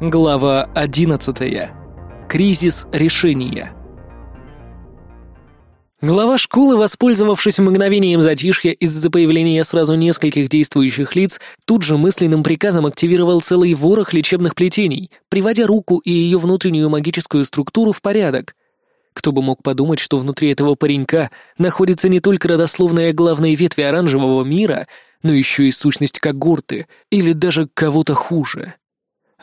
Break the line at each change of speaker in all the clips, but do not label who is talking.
Глава 11. Кризис решения. Глава школы, воспользовавшись мгновением затишья из-за появления сразу нескольких действующих лиц, тут же мысленным приказом активировал целый ворох лечебных плетений, приводя руку и ее внутреннюю магическую структуру в порядок. Кто бы мог подумать, что внутри этого паренька находится не только родословная главной ветви оранжевого мира, но еще и сущность когорты, или даже кого-то хуже.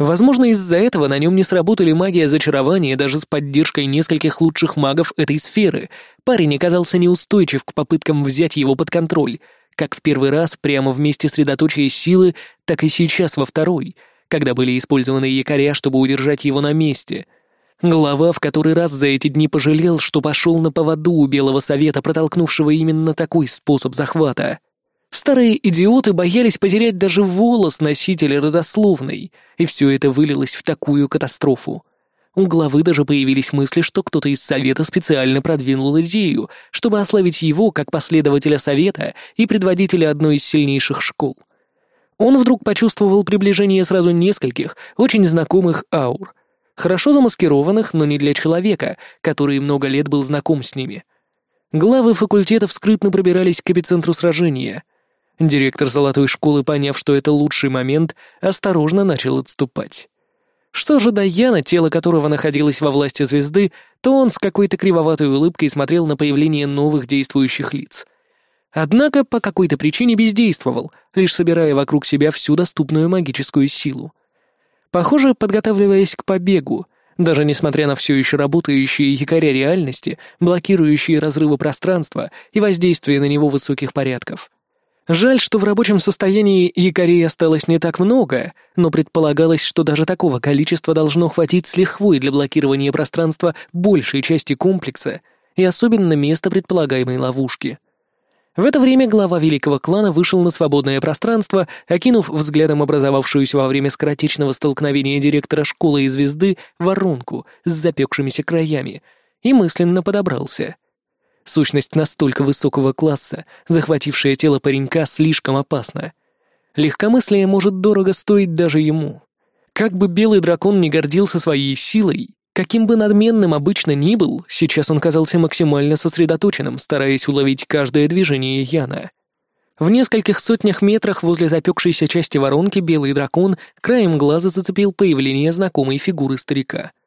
Возможно, из-за этого на нем не сработали магия зачарования даже с поддержкой нескольких лучших магов этой сферы. Парень оказался неустойчив к попыткам взять его под контроль, как в первый раз прямо в месте средоточия силы, так и сейчас во второй, когда были использованы якоря, чтобы удержать его на месте. Глава в который раз за эти дни пожалел, что пошел на поводу у Белого Совета, протолкнувшего именно такой способ захвата. Старые идиоты боялись потерять даже волос носителя родословной, и все это вылилось в такую катастрофу. У главы даже появились мысли, что кто-то из совета специально продвинул идею, чтобы ославить его как последователя совета и предводителя одной из сильнейших школ. Он вдруг почувствовал приближение сразу нескольких, очень знакомых аур. Хорошо замаскированных, но не для человека, который много лет был знаком с ними. Главы факультетов скрытно пробирались к эпицентру сражения — Директор золотой школы, поняв, что это лучший момент, осторожно начал отступать. Что же до Яна, тело которого находилось во власти звезды, то он с какой-то кривоватой улыбкой смотрел на появление новых действующих лиц. Однако по какой-то причине бездействовал, лишь собирая вокруг себя всю доступную магическую силу. Похоже, подготавливаясь к побегу, даже несмотря на все еще работающие якоря реальности, блокирующие разрывы пространства и воздействие на него высоких порядков. Жаль, что в рабочем состоянии якорей осталось не так много, но предполагалось, что даже такого количества должно хватить с лихвой для блокирования пространства большей части комплекса и особенно места предполагаемой ловушки. В это время глава великого клана вышел на свободное пространство, окинув взглядом образовавшуюся во время скоротечного столкновения директора школы и звезды воронку с запекшимися краями, и мысленно подобрался — Сущность настолько высокого класса, захватившая тело паренька, слишком опасна. Легкомыслие может дорого стоить даже ему. Как бы белый дракон не гордился своей силой, каким бы надменным обычно ни был, сейчас он казался максимально сосредоточенным, стараясь уловить каждое движение Яна. В нескольких сотнях метрах возле запекшейся части воронки белый дракон краем глаза зацепил появление знакомой фигуры старика —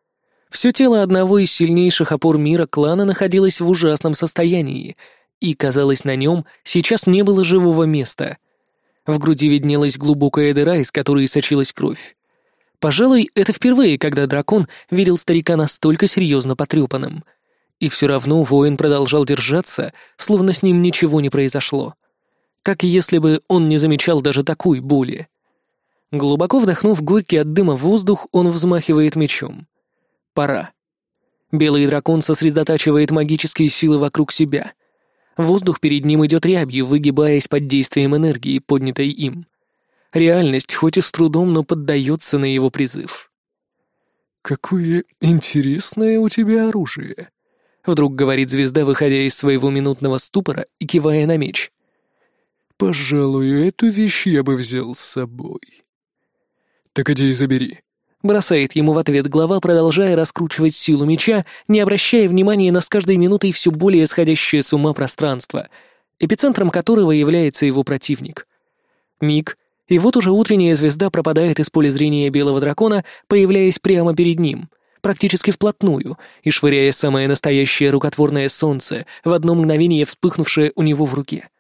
все тело одного из сильнейших опор мира клана находилось в ужасном состоянии, и, казалось, на нем сейчас не было живого места. В груди виднелась глубокая дыра, из которой сочилась кровь. Пожалуй, это впервые, когда дракон видел старика настолько серьезно потрепанным. И все равно воин продолжал держаться, словно с ним ничего не произошло. Как если бы он не замечал даже такой боли. Глубоко вдохнув горький от дыма воздух, он взмахивает мечом. Пора. Белый дракон сосредотачивает магические силы вокруг себя. Воздух перед ним идет рябью, выгибаясь под действием энергии, поднятой им. Реальность, хоть и с трудом, но поддается на его призыв.
«Какое интересное у тебя оружие», — вдруг говорит звезда, выходя из своего минутного ступора и кивая на меч. «Пожалуй, эту вещь я бы взял с собой». «Так иди и забери.
Бросает ему в ответ глава, продолжая раскручивать силу меча, не обращая внимания на с каждой минутой все более сходящее с ума пространство, эпицентром которого является его противник. Миг, и вот уже утренняя звезда пропадает из поля зрения белого дракона, появляясь прямо перед ним, практически вплотную, и швыряя самое настоящее рукотворное солнце, в одно мгновение вспыхнувшее у него в руке.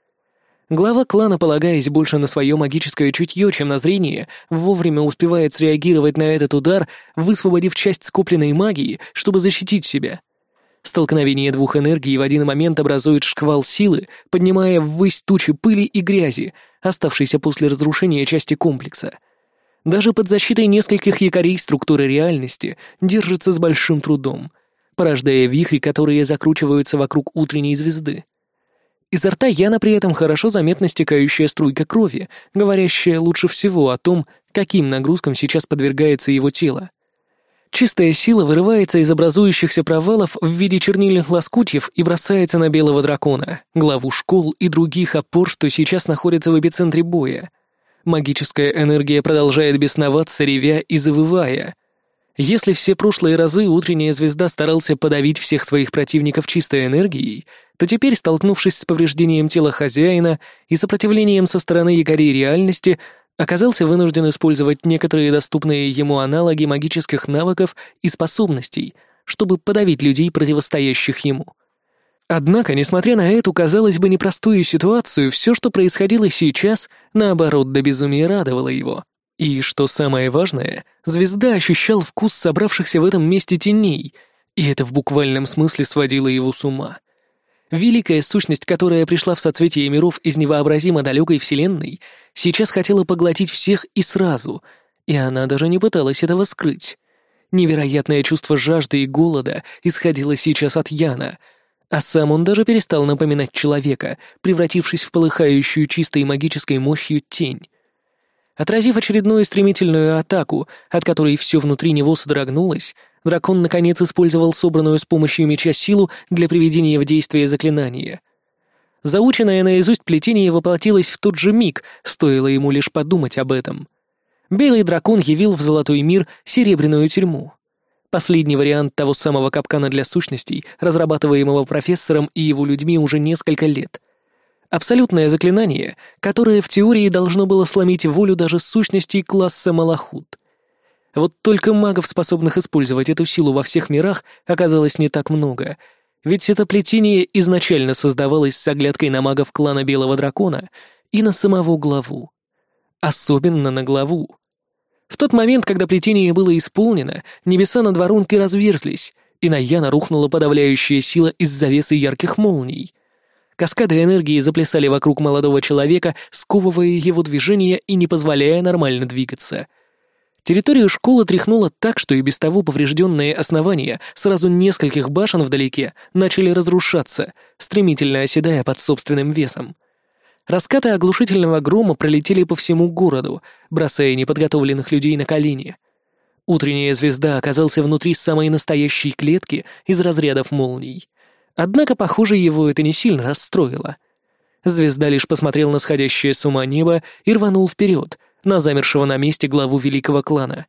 Глава клана, полагаясь больше на свое магическое чутье, чем на зрение, вовремя успевает среагировать на этот удар, высвободив часть скопленной магии, чтобы защитить себя. Столкновение двух энергий в один момент образует шквал силы, поднимая ввысь тучи пыли и грязи, оставшейся после разрушения части комплекса. Даже под защитой нескольких якорей структуры реальности держится с большим трудом, порождая вихри, которые закручиваются вокруг утренней звезды. Изо рта Яна при этом хорошо заметна стекающая струйка крови, говорящая лучше всего о том, каким нагрузкам сейчас подвергается его тело. Чистая сила вырывается из образующихся провалов в виде чернильных лоскутьев и бросается на белого дракона, главу школ и других опор, что сейчас находятся в эпицентре боя. Магическая энергия продолжает бесноваться, ревя и завывая. Если все прошлые разы утренняя звезда старался подавить всех своих противников чистой энергией, то теперь, столкнувшись с повреждением тела хозяина и сопротивлением со стороны якорей реальности, оказался вынужден использовать некоторые доступные ему аналоги магических навыков и способностей, чтобы подавить людей, противостоящих ему. Однако, несмотря на эту, казалось бы, непростую ситуацию, все, что происходило сейчас, наоборот, до безумия радовало его. И, что самое важное, звезда ощущал вкус собравшихся в этом месте теней, и это в буквальном смысле сводило его с ума. Великая сущность, которая пришла в соцветие миров из невообразимо далекой вселенной, сейчас хотела поглотить всех и сразу, и она даже не пыталась этого скрыть. Невероятное чувство жажды и голода исходило сейчас от Яна — а сам он даже перестал напоминать человека, превратившись в полыхающую чистой магической мощью тень. Отразив очередную стремительную атаку, от которой все внутри него содрогнулось, дракон наконец использовал собранную с помощью меча силу для приведения в действие заклинания. Заученное наизусть плетение воплотилось в тот же миг, стоило ему лишь подумать об этом. Белый дракон явил в золотой мир серебряную тюрьму. Последний вариант того самого капкана для сущностей, разрабатываемого профессором и его людьми уже несколько лет. Абсолютное заклинание, которое в теории должно было сломить волю даже сущностей класса Малахут. Вот только магов, способных использовать эту силу во всех мирах, оказалось не так много, ведь это плетение изначально создавалось с оглядкой на магов клана Белого Дракона и на самого главу. Особенно на главу. В тот момент, когда плетение было исполнено, небеса над воронкой разверзлись, и на Яна рухнула подавляющая сила из завесы ярких молний. Каскады энергии заплясали вокруг молодого человека, сковывая его движения и не позволяя нормально двигаться. Территорию школы тряхнуло так, что и без того поврежденные основания сразу нескольких башен вдалеке начали разрушаться, стремительно оседая под собственным весом. Раскаты оглушительного грома пролетели по всему городу, бросая неподготовленных людей на колени. Утренняя звезда оказался внутри самой настоящей клетки из разрядов молний. Однако, похоже, его это не сильно расстроило. Звезда лишь посмотрел на сходящее с ума небо и рванул вперед, на замершего на месте главу великого клана.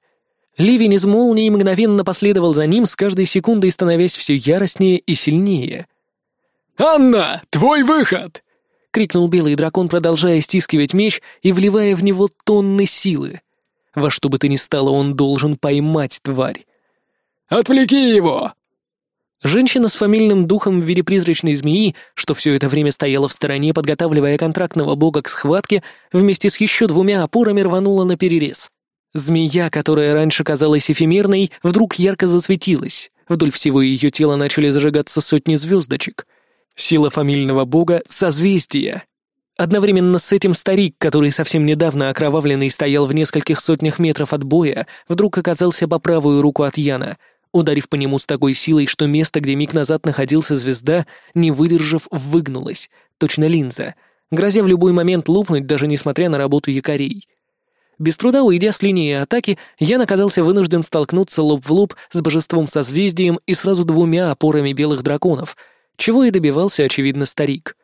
Ливень из молний мгновенно последовал за ним, с каждой секундой становясь все яростнее и сильнее.
«Анна, твой выход!»
крикнул белый дракон, продолжая стискивать меч и вливая в него тонны силы. Во что бы то ни стало, он должен поймать тварь.
«Отвлеки его!»
Женщина с фамильным духом в виде призрачной змеи, что все это время стояла в стороне, подготавливая контрактного бога к схватке, вместе с еще двумя опорами рванула на перерез. Змея, которая раньше казалась эфемерной, вдруг ярко засветилась. Вдоль всего ее тела начали зажигаться сотни звездочек. Сила фамильного бога — созвездие. Одновременно с этим старик, который совсем недавно окровавленный стоял в нескольких сотнях метров от боя, вдруг оказался по правую руку от Яна, ударив по нему с такой силой, что место, где миг назад находился звезда, не выдержав, выгнулось, точно линза, грозя в любой момент лопнуть, даже несмотря на работу якорей. Без труда уйдя с линии атаки, Ян оказался вынужден столкнуться лоб в лоб с божеством-созвездием и сразу двумя опорами белых драконов — чего и добивался, очевидно, старик.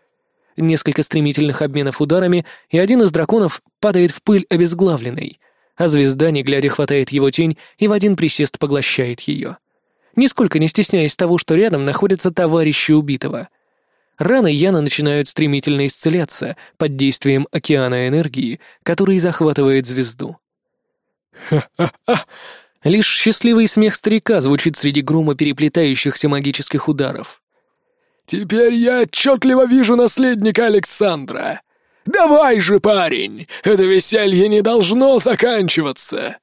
Несколько стремительных обменов ударами, и один из драконов падает в пыль обезглавленный, а звезда, не глядя, хватает его тень и в один присест поглощает ее. Нисколько не стесняясь того, что рядом находятся товарищи убитого. Раны Яна начинают стремительно исцеляться под действием океана энергии, который захватывает звезду. Ха-ха-ха! Лишь счастливый смех старика звучит среди грома переплетающихся магических ударов.
«Теперь я отчетливо вижу наследника Александра. Давай же, парень, это веселье не должно заканчиваться!»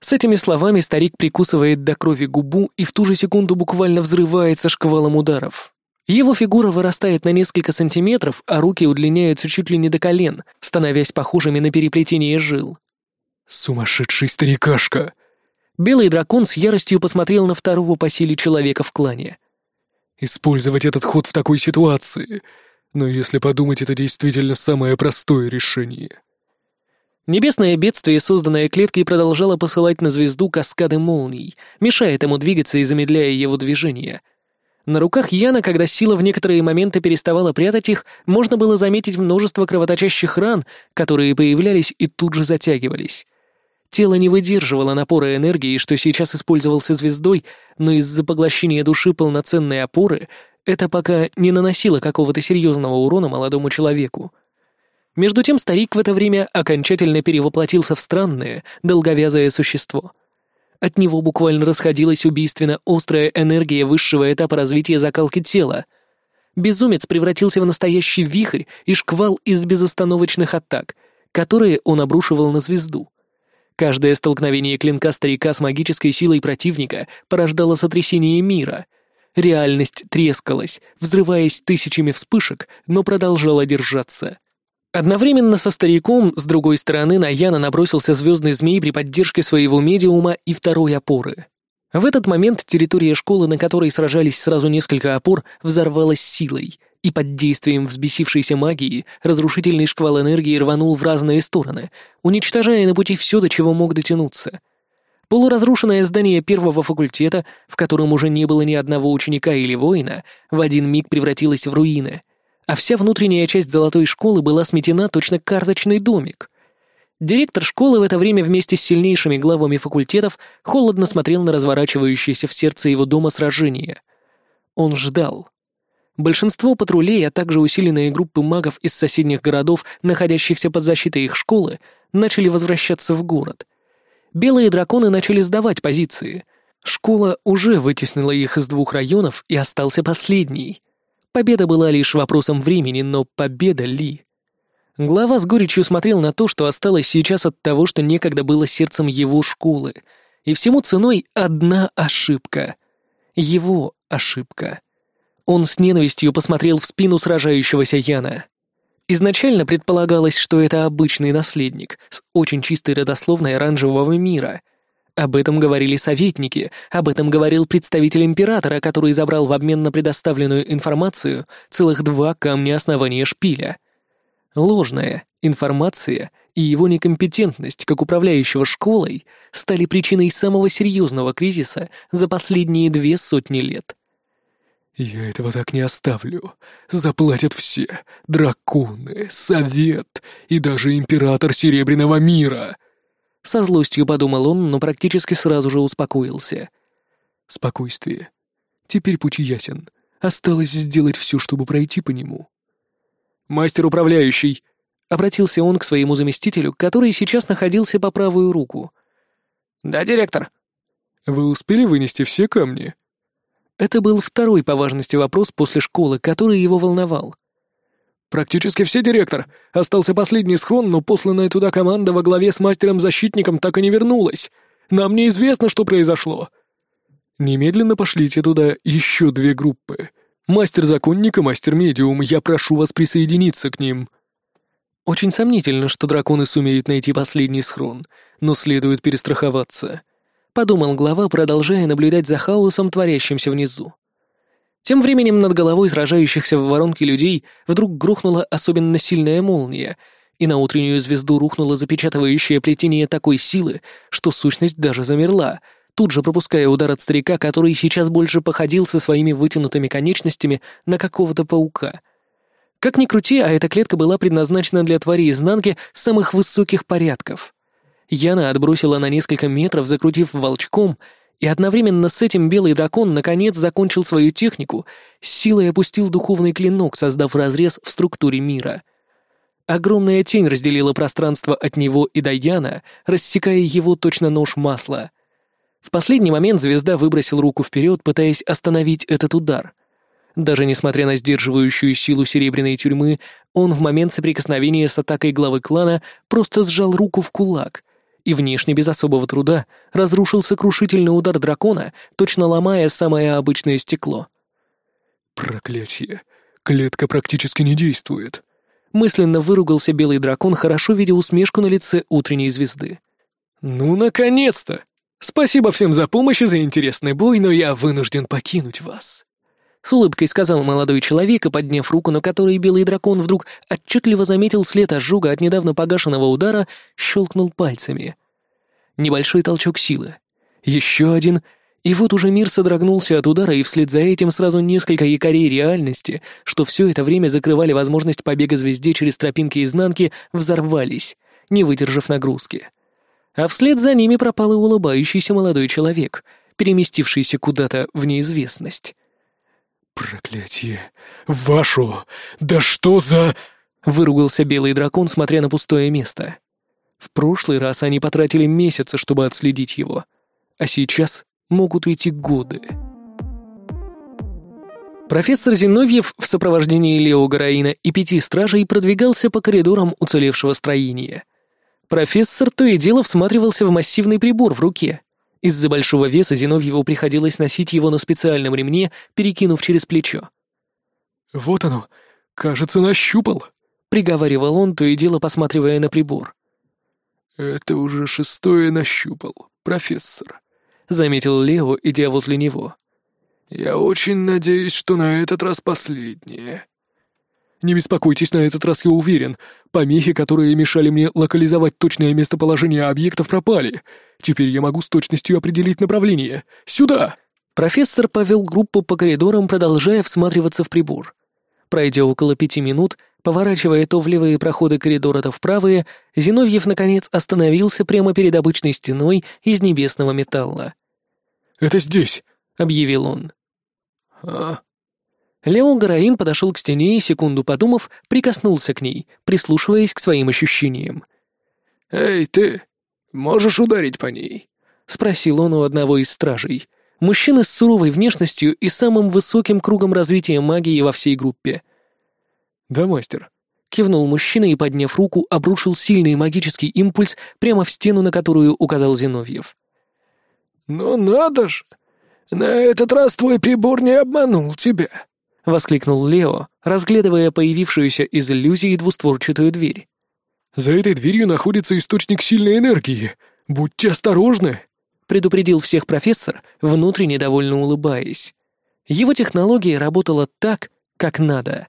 С этими словами старик прикусывает до крови губу и в ту же секунду буквально взрывается шквалом ударов. Его фигура вырастает на несколько сантиметров, а руки удлиняются чуть ли не до колен, становясь похожими на переплетение жил.
«Сумасшедший старикашка!»
Белый дракон с яростью посмотрел на второго по силе человека в клане
использовать этот ход в такой ситуации. Но если подумать, это действительно самое простое решение.
Небесное бедствие, созданное клеткой, продолжало посылать на звезду каскады молний, мешая ему двигаться и замедляя его движение. На руках Яна, когда сила в некоторые моменты переставала прятать их, можно было заметить множество кровоточащих ран, которые появлялись и тут же затягивались. Тело не выдерживало напора энергии, что сейчас использовался звездой, но из-за поглощения души полноценной опоры это пока не наносило какого-то серьезного урона молодому человеку. Между тем старик в это время окончательно перевоплотился в странное, долговязое существо — от него буквально расходилась убийственно острая энергия высшего этапа развития закалки тела. Безумец превратился в настоящий вихрь и шквал из безостановочных атак, которые он обрушивал на звезду. Каждое столкновение клинка старика с магической силой противника порождало сотрясение мира. Реальность трескалась, взрываясь тысячами вспышек, но продолжала держаться. Одновременно со стариком, с другой стороны, на Яна набросился звездный змей при поддержке своего медиума и второй опоры. В этот момент территория школы, на которой сражались сразу несколько опор, взорвалась силой, и под действием взбесившейся магии разрушительный шквал энергии рванул в разные стороны, уничтожая на пути все, до чего мог дотянуться. Полуразрушенное здание первого факультета, в котором уже не было ни одного ученика или воина, в один миг превратилось в руины — а вся внутренняя часть золотой школы была сметена точно карточный домик. Директор школы в это время вместе с сильнейшими главами факультетов холодно смотрел на разворачивающееся в сердце его дома сражение. Он ждал. Большинство патрулей, а также усиленные группы магов из соседних городов, находящихся под защитой их школы, начали возвращаться в город. Белые драконы начали сдавать позиции. Школа уже вытеснила их из двух районов, и остался последний — Победа была лишь вопросом времени, но победа ли? Глава с горечью смотрел на то, что осталось сейчас от того, что некогда было сердцем его школы, и всему ценой одна ошибка. Его ошибка. Он с ненавистью посмотрел в спину сражающегося Яна. Изначально предполагалось, что это обычный наследник с очень чистой родословной оранжевого мира — об этом говорили советники, об этом говорил представитель императора, который забрал в обмен на предоставленную информацию целых два камня основания шпиля. Ложная информация и его некомпетентность как управляющего школой стали причиной самого серьезного кризиса за последние две сотни лет.
«Я этого так не оставлю. Заплатят все. Драконы, совет и даже император Серебряного мира!»
Со злостью подумал он, но практически сразу же успокоился.
«Спокойствие. Теперь путь ясен. Осталось сделать все, чтобы пройти по нему».
«Мастер управляющий!» — обратился он к своему заместителю, который сейчас находился по правую руку. «Да, директор».
«Вы успели вынести все камни?»
Это был второй по важности вопрос после школы, который его волновал.
«Практически все, директор. Остался последний схрон, но посланная туда команда во главе с мастером-защитником так и не вернулась. Нам неизвестно, что произошло». «Немедленно пошлите туда еще две группы. Мастер-законник и мастер-медиум, я прошу вас присоединиться к ним».
Очень сомнительно, что драконы сумеют найти последний схрон, но следует перестраховаться. Подумал глава, продолжая наблюдать за хаосом, творящимся внизу. Тем временем над головой сражающихся в воронке людей вдруг грохнула особенно сильная молния, и на утреннюю звезду рухнуло запечатывающее плетение такой силы, что сущность даже замерла, тут же пропуская удар от старика, который сейчас больше походил со своими вытянутыми конечностями на какого-то паука. Как ни крути, а эта клетка была предназначена для твари изнанки самых высоких порядков. Яна отбросила на несколько метров, закрутив волчком — и одновременно с этим белый дракон наконец закончил свою технику, силой опустил духовный клинок, создав разрез в структуре мира. Огромная тень разделила пространство от него и Даяна, рассекая его точно нож масла. В последний момент звезда выбросил руку вперед, пытаясь остановить этот удар. Даже несмотря на сдерживающую силу серебряной тюрьмы, он в момент соприкосновения с атакой главы клана просто сжал руку в кулак — и внешне без особого труда разрушил сокрушительный удар дракона, точно ломая самое обычное стекло.
«Проклятие! Клетка практически не действует!»
Мысленно выругался белый дракон, хорошо видя усмешку на лице утренней звезды.
«Ну, наконец-то! Спасибо всем за помощь и за интересный бой, но я вынужден покинуть вас!»
С улыбкой сказал молодой человек и, подняв руку, на которой белый дракон вдруг отчетливо заметил след ожога от недавно погашенного удара, щелкнул пальцами. Небольшой толчок силы. Еще один, И вот уже мир содрогнулся от удара, и вслед за этим сразу несколько якорей реальности, что все это время закрывали возможность побега звезде через тропинки изнанки, взорвались, не выдержав нагрузки. А вслед за ними пропал и улыбающийся молодой человек, переместившийся куда-то в неизвестность.
«Проклятие! Вашу! Да что за...»
— выругался белый дракон, смотря на пустое место. В прошлый раз они потратили месяцы, чтобы отследить его, а сейчас могут уйти годы. Профессор Зиновьев в сопровождении Лео Гараина и пяти стражей продвигался по коридорам уцелевшего строения. Профессор то и дело всматривался в массивный прибор в руке. Из-за большого веса Зиновьеву приходилось носить его на специальном ремне, перекинув через плечо.
«Вот оно, кажется, нащупал», —
приговаривал он, то и дело посматривая на прибор.
«Это уже шестое нащупал, профессор», — заметил Лео, идя возле него. «Я очень надеюсь, что на этот раз последнее». «Не беспокойтесь, на этот раз я уверен. Помехи, которые мешали мне локализовать точное местоположение объектов, пропали. Теперь я могу с точностью определить направление. Сюда!»
Профессор повел группу по коридорам, продолжая всматриваться в прибор. Пройдя около пяти минут, поворачивая то в левые проходы коридора, то в правые, Зиновьев, наконец, остановился прямо перед обычной стеной из небесного металла.
«Это здесь», —
объявил он.
«А?»
Леон Гараин подошел к стене и, секунду подумав, прикоснулся к ней, прислушиваясь к своим ощущениям.
«Эй, ты, можешь ударить по ней?»
— спросил он у одного из стражей. Мужчины с суровой внешностью и самым высоким кругом развития магии во всей группе.
«Да, мастер», —
кивнул мужчина и, подняв руку, обрушил сильный магический импульс прямо в стену, на которую указал Зиновьев.
«Ну надо же! На этот раз твой прибор не обманул тебя!»
— воскликнул Лео, разглядывая появившуюся из иллюзии двустворчатую дверь.
«За этой дверью находится источник сильной энергии. Будьте осторожны!»
— предупредил всех профессор, внутренне довольно улыбаясь. Его технология работала так, как надо.